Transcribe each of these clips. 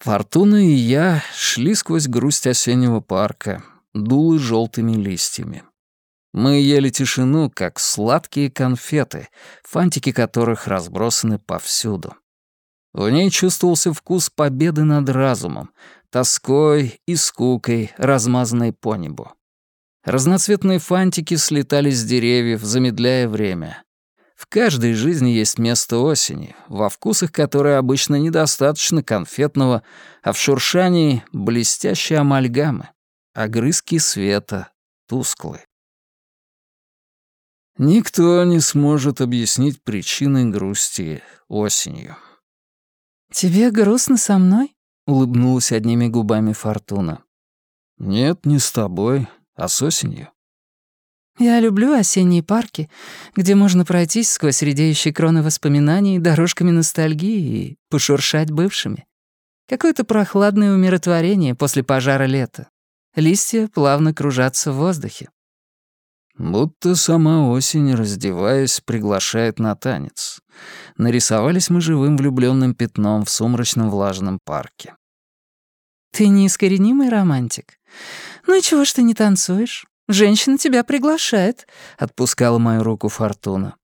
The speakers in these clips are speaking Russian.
Фортуна и я шли сквозь грусть осеннего парка, дулы желтыми листьями. Мы ели тишину, как сладкие конфеты, фантики которых разбросаны повсюду. В ней чувствовался вкус победы над разумом, тоской и скукой, размазанной по небу. Разноцветные фантики слетали с деревьев, замедляя время. В каждой жизни есть место осени, во вкусах которой обычно недостаточно конфетного, а в шуршании — блестящие амальгамы, огрызки света, тусклые. Никто не сможет объяснить причины грусти осенью. «Тебе грустно со мной?» — улыбнулась одними губами Фортуна. «Нет, не с тобой, а с осенью». Я люблю осенние парки, где можно пройтись сквозь редеющие кроны воспоминаний дорожками ностальгии и пошуршать бывшими. Какое-то прохладное умиротворение после пожара лета. Листья плавно кружатся в воздухе. Будто сама осень, раздеваясь, приглашает на танец. Нарисовались мы живым влюбленным пятном в сумрачном влажном парке. «Ты неискоренимый романтик. Ну и чего ж ты не танцуешь? Женщина тебя приглашает», — отпускала мою руку Фортуна.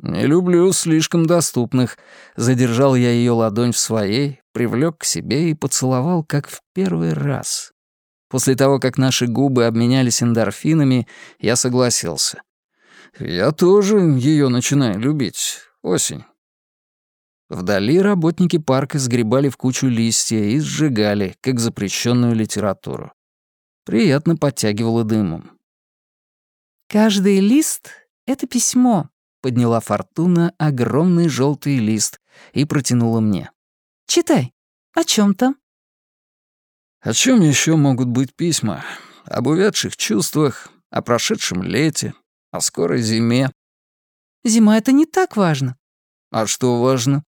«Не люблю слишком доступных». Задержал я ее ладонь в своей, привлек к себе и поцеловал, как в первый раз. После того, как наши губы обменялись эндорфинами, я согласился. «Я тоже ее начинаю любить. Осень». Вдали работники парка сгребали в кучу листья и сжигали, как запрещенную литературу. Приятно подтягивало дымом. «Каждый лист — это письмо», — подняла Фортуна огромный желтый лист и протянула мне. «Читай. О чем там?» «О чем еще могут быть письма? Об увядших чувствах, о прошедшем лете, о скорой зиме». «Зима — это не так важно». «А что важно?»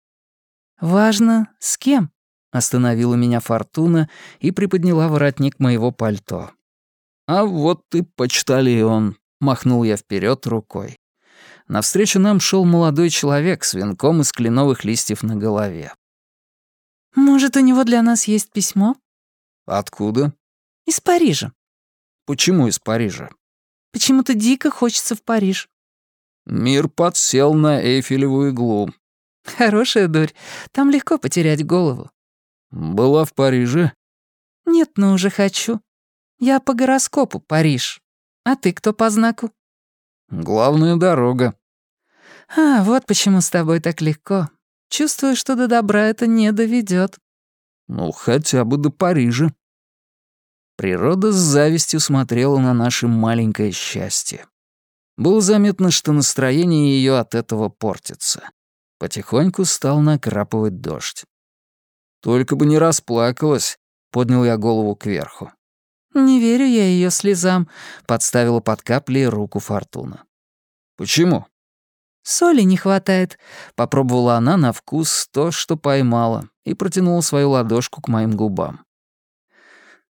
«Важно, с кем?» — остановила меня Фортуна и приподняла воротник моего пальто. «А вот ты почтальон», Махнул я вперед рукой. Навстречу нам шел молодой человек с венком из кленовых листьев на голове. «Может, у него для нас есть письмо?» «Откуда?» «Из Парижа». «Почему из Парижа?» «Почему-то дико хочется в Париж». «Мир подсел на Эйфелеву иглу». «Хорошая дурь. Там легко потерять голову». «Была в Париже?» «Нет, но уже хочу. Я по гороскопу Париж». А ты кто по знаку? Главная дорога. А, вот почему с тобой так легко. Чувствую, что до добра это не доведет. Ну, хотя бы до Парижа. Природа с завистью смотрела на наше маленькое счастье. Было заметно, что настроение ее от этого портится. Потихоньку стал накрапывать дождь. «Только бы не расплакалась», — поднял я голову кверху. «Не верю я ее слезам», — подставила под капли руку Фортуна. «Почему?» «Соли не хватает», — попробовала она на вкус то, что поймала, и протянула свою ладошку к моим губам.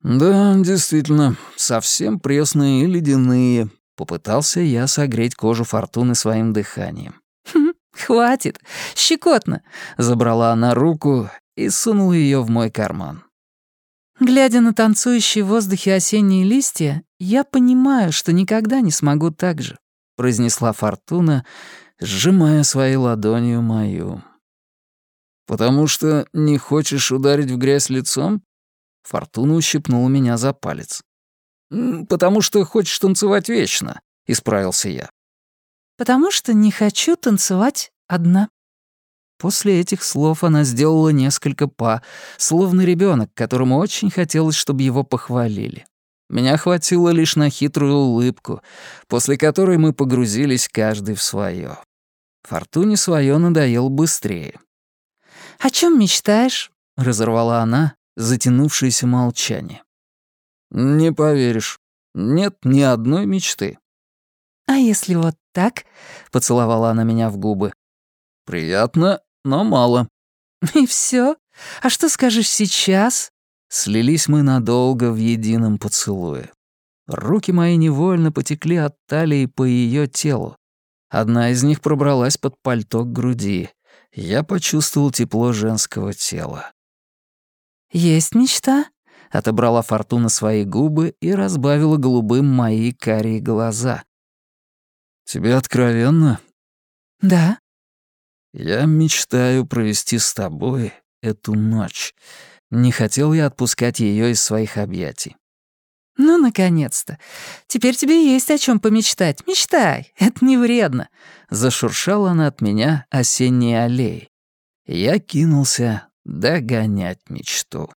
«Да, действительно, совсем пресные и ледяные», — попытался я согреть кожу Фортуны своим дыханием. «Хм, «Хватит, щекотно», — забрала она руку и сунула ее в мой карман. Глядя на танцующие в воздухе осенние листья, я понимаю, что никогда не смогу так же, произнесла Фортуна, сжимая своей ладонью мою. «Потому что не хочешь ударить в грязь лицом?» Фортуна ущипнула меня за палец. «Потому что хочешь танцевать вечно», — исправился я. «Потому что не хочу танцевать одна». После этих слов она сделала несколько па, словно ребенок, которому очень хотелось, чтобы его похвалили. Меня хватило лишь на хитрую улыбку, после которой мы погрузились каждый в свое. Фортуне свое надоело быстрее. «О чем мечтаешь?» — разорвала она затянувшееся молчание. «Не поверишь, нет ни одной мечты». «А если вот так?» — поцеловала она меня в губы. «Приятно, но мало». «И все? А что скажешь сейчас?» Слились мы надолго в едином поцелуе. Руки мои невольно потекли от талии по ее телу. Одна из них пробралась под пальто к груди. Я почувствовал тепло женского тела. «Есть мечта?» — отобрала Фортуна свои губы и разбавила голубым мои карие глаза. «Тебе откровенно?» «Да». «Я мечтаю провести с тобой эту ночь. Не хотел я отпускать ее из своих объятий. «Ну, наконец-то! Теперь тебе есть о чем помечтать. Мечтай, это не вредно!» Зашуршала она от меня осенней аллеей. Я кинулся догонять мечту.